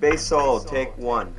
Bass solo, take one.